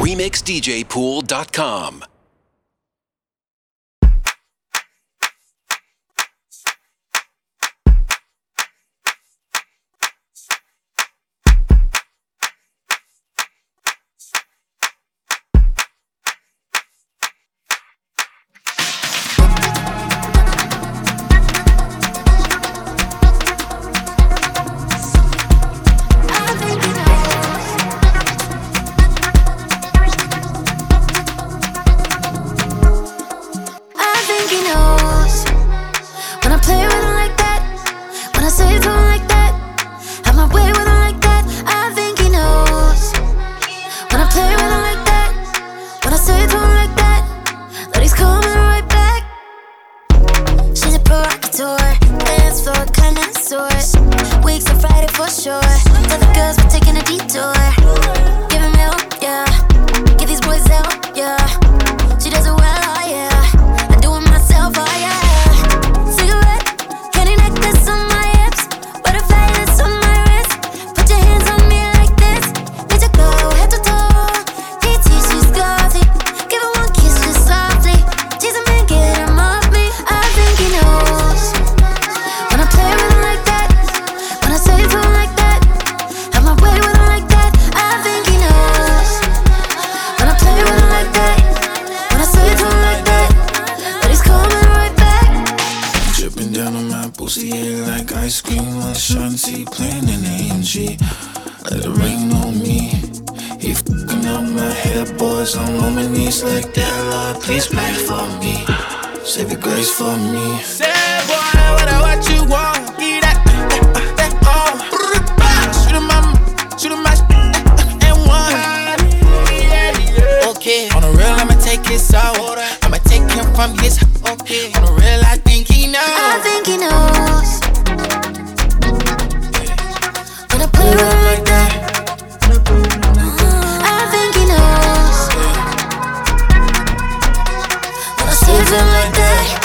RemixDJPool.com. sure. But the girls we're taking a detour. on my pussy yeah, like ice cream on Shanti playing an AMG. Let it rain on me. He fing up my hair, boys. I'm on my knees like that, Lord. Please pray for me. Save your grace for me. Say, boy, what, I, what you want? Be that, uh, uh, that, uh. that, all. Shoot him, my, shoot him, my, and one. Okay, on the real, I'ma take his soul. I'ma take him from his I think he knows. I think he knows. When I like that. Uh-huh. I think he knows. When I see him like that.